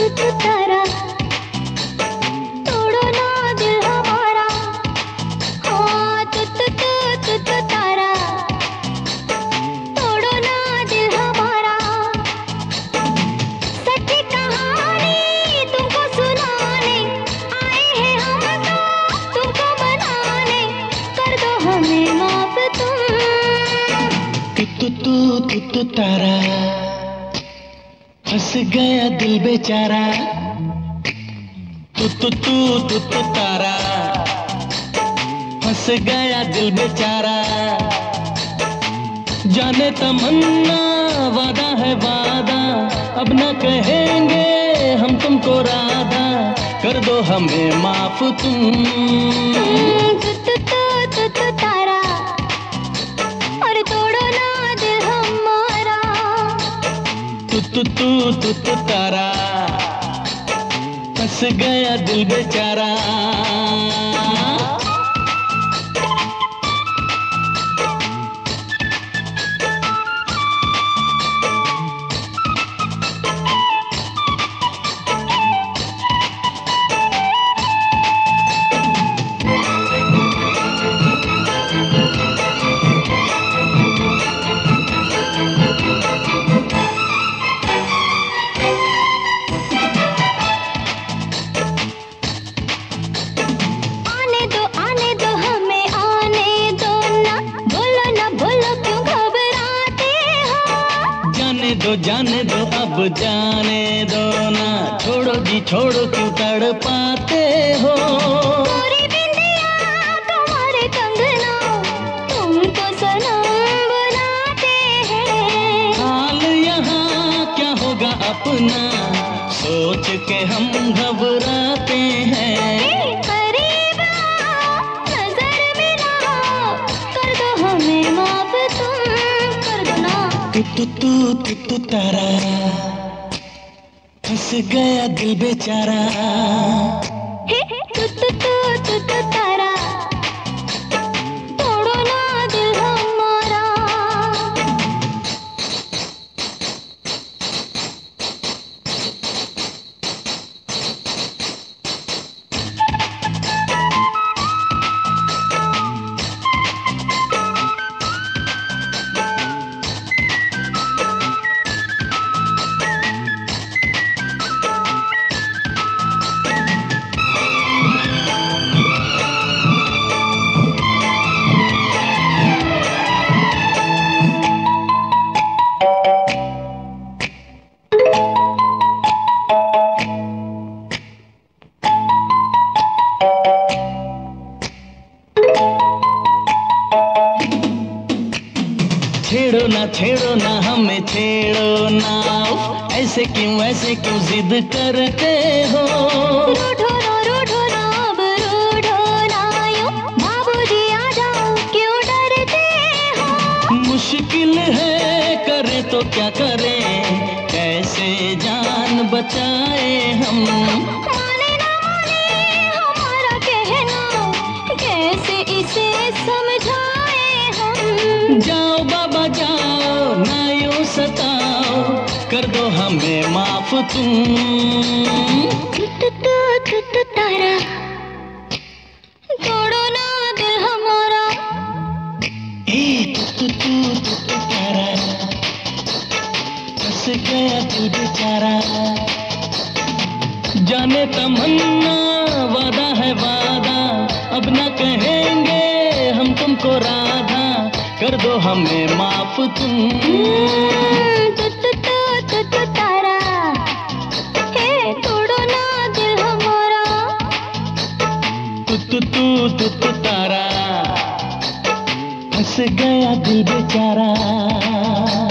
तू तू तू तारा। फंस गया दिल बेचारा। तू तू तू तू तू, तारा। फंस गया दिल बेचारा। जाने तमन्ना, वादा है वादा। अब न कहेंगे हम तुमको राधा। कर दो हमें माफ़ तुम। तू तू तू तू तारा। फंस गया दिल बेचारा। जाने दो जाने दो अब जाने दो ना। छोड़ो जी छोड़ो क्यों तड़ पाते हो तुम्हारे कंगना तुमको सनम बनाते हाल यहाँ क्या होगा अपना? सोच के हम घबराते तू तू तू तू तू तारा फंस गया दिल बेचारा छेड़ो ना हमें छेड़ो ना। ऐसे क्यों ऐसे क्यों जिद करते हो? रूठो ना रूठो ना अब रूठो ना। यूँ बाबूजी आ जाओ क्यों डरते हो? मुश्किल है करे तो क्या करें? कैसे जान बचाए हम? माफ़ तू तू तू तू तू तारा। तोड़ो ना दिल हमारा। ए तू तू तू तू तू तारा। फंस गया दिल बेचारा जाने तमन्ना वादा है वादा। अब न कहेंगे हम तुमको राधा। कर दो हमें माफ़ तुम। गया दिल बेचारा।